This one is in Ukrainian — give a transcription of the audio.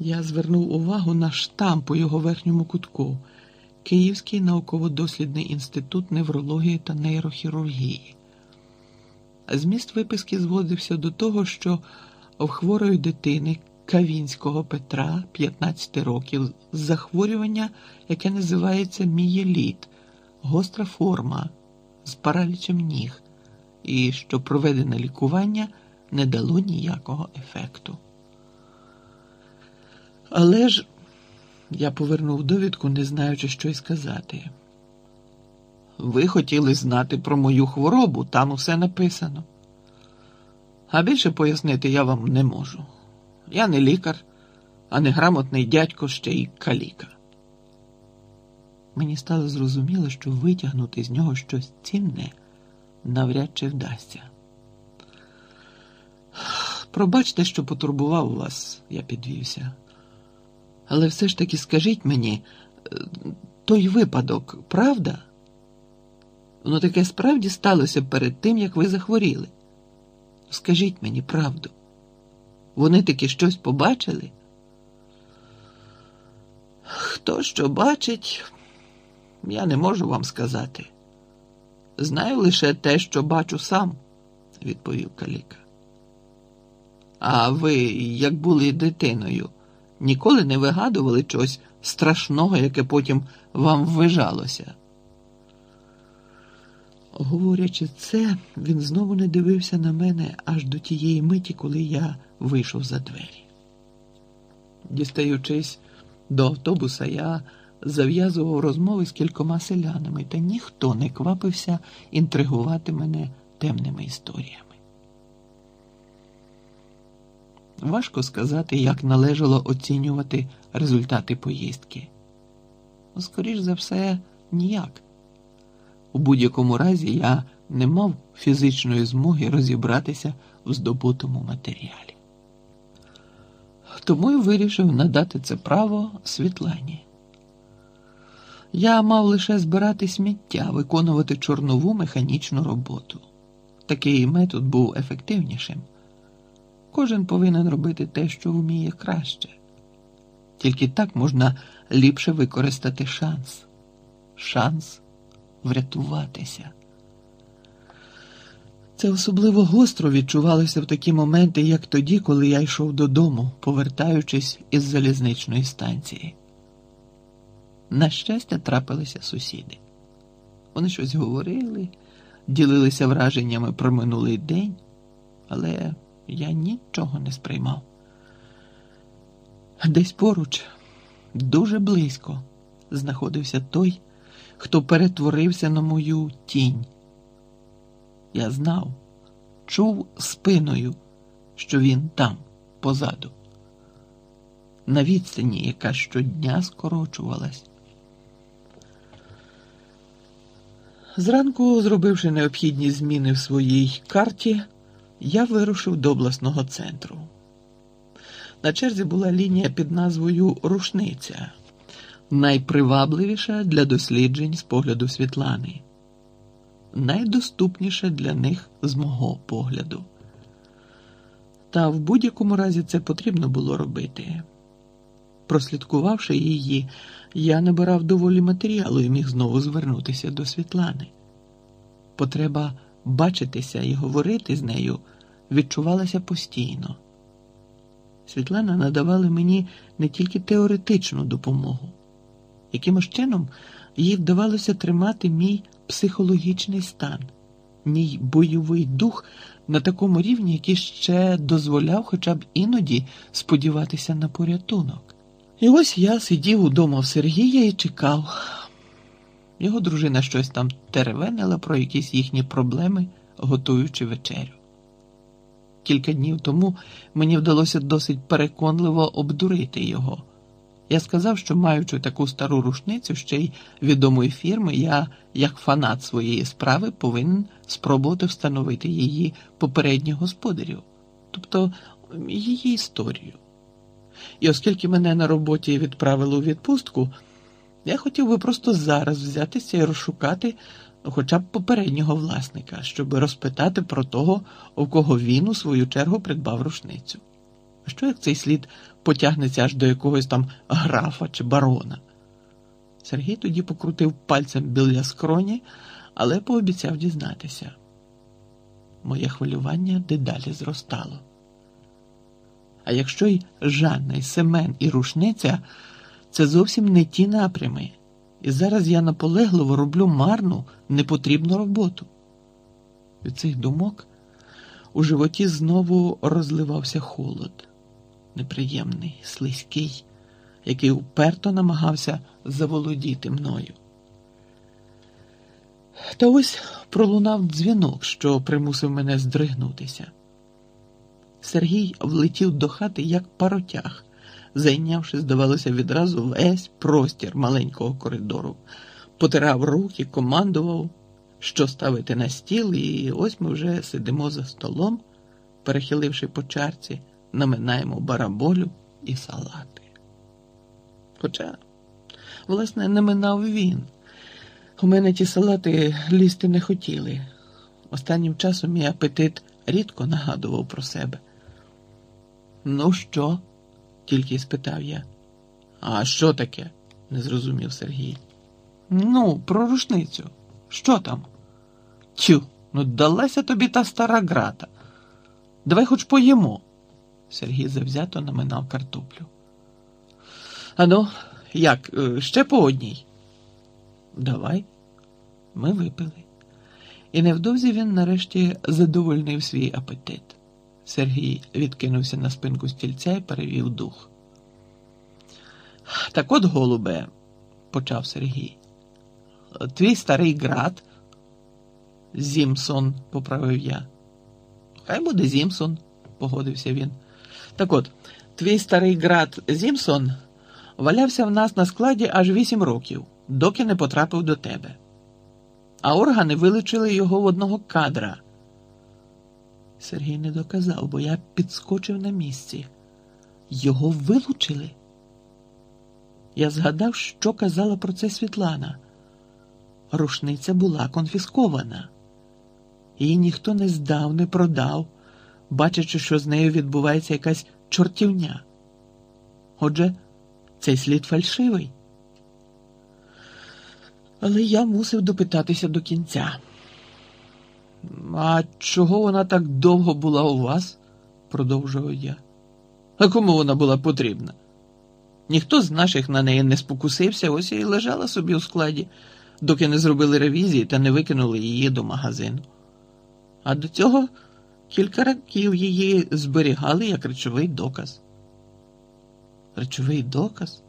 Я звернув увагу на штамп у його верхньому кутку Київський науково-дослідний інститут неврології та нейрохірургії. Зміст виписки зводився до того, що в хворої дитини Кавінського Петра 15 років захворювання, яке називається мієліт, гостра форма з паралічем ніг, і що проведене лікування не дало ніякого ефекту. Але ж я повернув довідку, не знаючи, що й сказати. Ви хотіли знати про мою хворобу, там усе написано. А більше пояснити я вам не можу. Я не лікар, а не грамотний дядько ще й каліка. Мені стало зрозуміло, що витягнути з нього щось цінне навряд чи вдасться. Пробачте, що потурбував вас, я підвівся. Але все ж таки скажіть мені, е, той випадок, правда? Воно таке справді сталося перед тим, як ви захворіли. Скажіть мені правду. Вони таки щось побачили? Хто що бачить, я не можу вам сказати. Знаю лише те, що бачу сам, відповів Каліка. А ви, як були дитиною, ніколи не вигадували чогось страшного, яке потім вам ввижалося? Говорячи це, він знову не дивився на мене аж до тієї миті, коли я вийшов за двері. Дістаючись до автобуса, я зав'язував розмови з кількома селянами, та ніхто не квапився інтригувати мене темними історіями. Важко сказати, як належало оцінювати результати поїздки. Скоріш за все, ніяк. У будь-якому разі я не мав фізичної змоги розібратися в здобутому матеріалі. Тому й вирішив надати це право Світлані. Я мав лише збирати сміття, виконувати чорнову механічну роботу. Такий метод був ефективнішим. Кожен повинен робити те, що вміє краще. Тільки так можна ліпше використати шанс. Шанс врятуватися. Це особливо гостро відчувалося в такі моменти, як тоді, коли я йшов додому, повертаючись із залізничної станції. На щастя, трапилися сусіди. Вони щось говорили, ділилися враженнями про минулий день, але я нічого не сприймав. Десь поруч, дуже близько, знаходився той, хто перетворився на мою тінь. Я знав, чув спиною, що він там, позаду, на відстані, яка щодня скорочувалась. Зранку, зробивши необхідні зміни в своїй карті, я вирушив до обласного центру. На черзі була лінія під назвою Рушниця, найпривабливіша для досліджень з погляду Світлани, найдоступніша для них з мого погляду. Та в будь-якому разі це потрібно було робити. Прослідкувавши її, я набирав доволі матеріалу і міг знову звернутися до Світлани. Потреба бачитися і говорити з нею відчувалася постійно. Світлана надавала мені не тільки теоретичну допомогу, якимось чином їй вдавалося тримати мій психологічний стан, мій бойовий дух на такому рівні, який ще дозволяв хоча б іноді сподіватися на порятунок. І ось я сидів удома в Сергія і чекав. Його дружина щось там теревенила про якісь їхні проблеми, готуючи вечерю. Кілька днів тому мені вдалося досить переконливо обдурити його. Я сказав, що, маючи таку стару рушницю ще й відомої фірми, я, як фанат своєї справи, повинен спробувати встановити її попередніх господарів, тобто її історію. І оскільки мене на роботі відправили у відпустку, я хотів би просто зараз взятися і розшукати хоча б попереднього власника, щоб розпитати про того, у кого він у свою чергу придбав рушницю. А Що як цей слід потягнеться аж до якогось там графа чи барона. Сергій тоді покрутив пальцем біля скроні, але пообіцяв дізнатися. Моє хвилювання дедалі зростало. А якщо й Жанна, і Семен, і рушниця це зовсім не ті напрями, і зараз я наполегливо роблю марну, непотрібну роботу. Від цих думок у животі знову розливався холод, неприємний, слизький, який уперто намагався заволодіти мною. Та ось пролунав дзвінок, що примусив мене здригнутися. Сергій влетів до хати як паротяг, зайнявши, здавалося, відразу весь простір маленького коридору, потирав руки, командував, що ставити на стіл, і ось ми вже сидимо за столом, перехиливши по чарці, наминаємо бараболю і салати. Хоча, власне, наминав він. У мене ті салати лізти не хотіли. Останнім часом мій апетит рідко нагадував про себе. Ну, що? Тільки спитав я. А що таке? не зрозумів Сергій. Ну, про рушницю. Що там? Тю, ну далася тобі та стара грата. Давай хоч поїмо. Сергій завзято наминав картоплю. Ану, як, е, ще по одній? Давай. Ми випили. І невдовзі він нарешті задовольнив свій апетит. Сергій відкинувся на спинку стільця і перевів дух. Так от, голубе, почав Сергій. Твій старий град. Зімсон, поправив я. Хай буде Зімсон, погодився він. Так от, твій старий град Зімсон валявся в нас на складі аж вісім років, доки не потрапив до тебе. А органи вилучили його в одного кадра. Сергій не доказав, бо я підскочив на місці. Його вилучили. Я згадав, що казала про це Світлана. Рушниця була конфіскована. Її ніхто не здав, не продав, бачачи, що з нею відбувається якась чортівня. Отже, цей слід фальшивий. Але я мусив допитатися до кінця. А чого вона так довго була у вас? продовжував я. А кому вона була потрібна? Ніхто з наших на неї не спокусився, ось і лежала собі у складі, доки не зробили ревізії та не викинули її до магазину. А до цього кілька років її зберігали як речовий доказ. Речовий доказ?